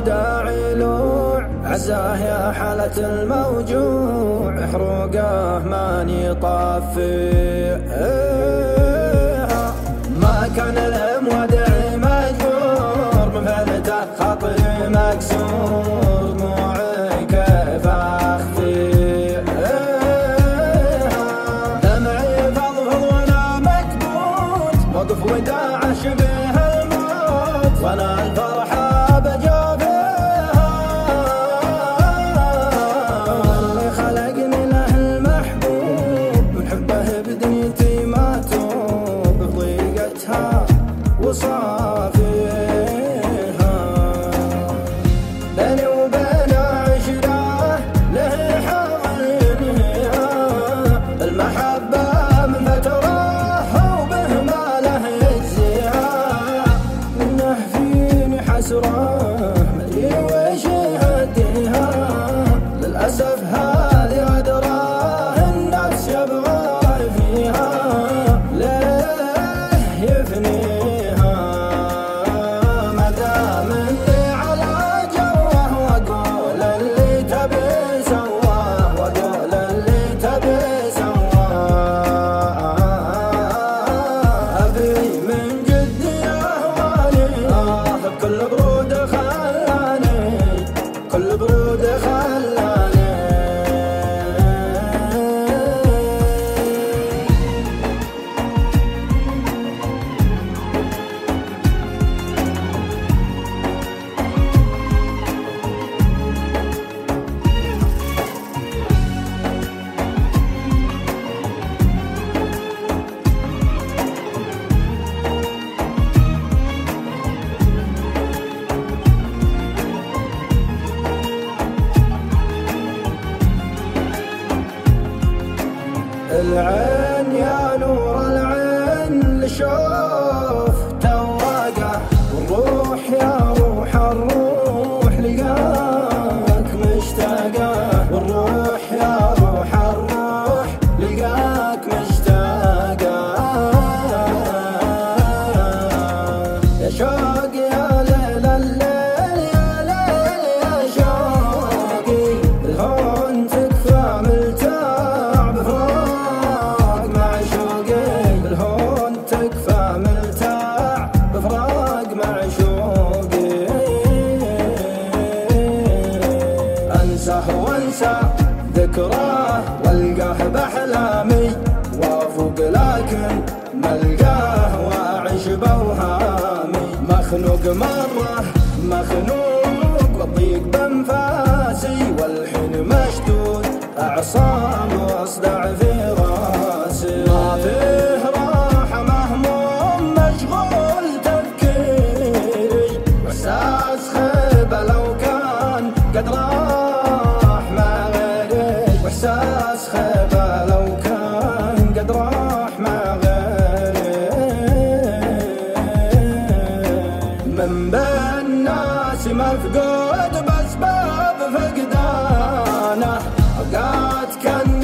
وداع لوع عزاه يا حالة الموجوع حروقه ماني طافي ما كان بيني وبين عشرة له حاضنها المحبة من فترة وبه ما له يجزيها. منه فيني حسرة مدري وش يهديها للأسف هذه غدرة النفس يبغى فيها. ليه يفنيها love العين يا نور العين لشوف انساه وانسى ذكراه والقاه بأحلامي وافوق لكن ملقاه وأعيش بأوهامي. مخنوق مرة مخنوق وضيق بأنفاسي والحين مشدود اعصام خيبة لو كان قد راح مع غيره. من بين الناس مفقود بسبب فقدانه. قد كان